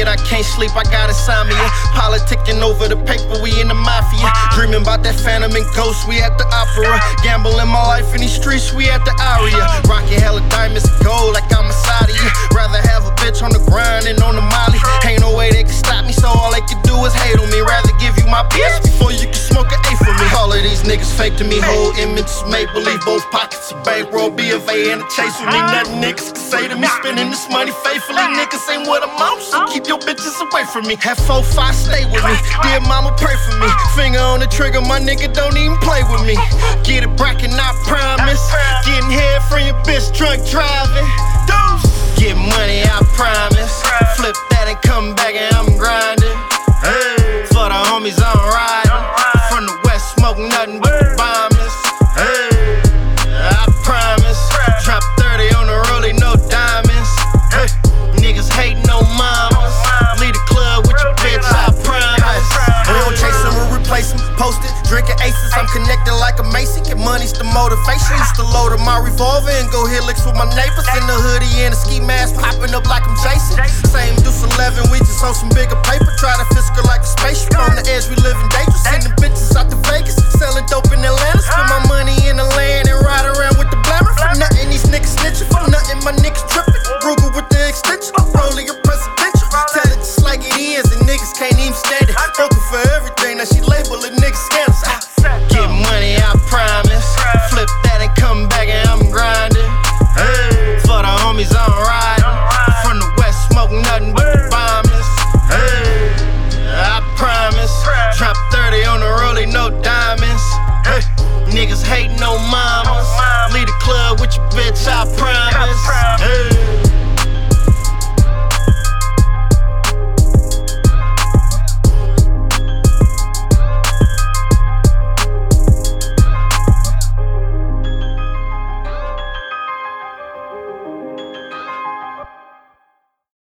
get, I can't sleep, I got insomnia. Politicking over the paper, we in the mafia. Dreaming about that phantom and ghost, we at the opera. Gambling my life in these streets, we at the aria. Rocking hella diamonds and gold like I'm a Saudi. Rather have a bitch on the grind and on the molly. Ain't no way they can stop me, so all they can do is hate on me. Rather give you my bitch of these niggas fake to me, whole image is make believe. Both pockets of bankroll, B of A, and a chase with me. Nothing niggas can say to me. Spending this money faithfully, niggas ain't what I'm on, so oh. keep your bitches away from me. Have four, five, stay with me. Dear mama, pray for me. Finger on the trigger, my nigga don't even play with me. Get it bracket, I promise. Getting head from your bitch, drunk driving. West, smoke nothing but the bombers. Hey, I promise. Drop 30 on the rollie, no diamonds. Hey, niggas hating no mamas. Leave the club with your bitch, I promise. We don't chase them, we replace them. Post it, drinking aces. I'm connected like a Mason. Get money's the motivation. Used to load up my revolver and go licks with my neighbors. In the hoodie and a ski mask, popping up like I'm Jason. Same deuce 11, we just on some bigger paper. Try to fiscal like a spaceship. On the edge, we living Niggas hating on mamas. Leave the club with your bitch, I promise. Hey.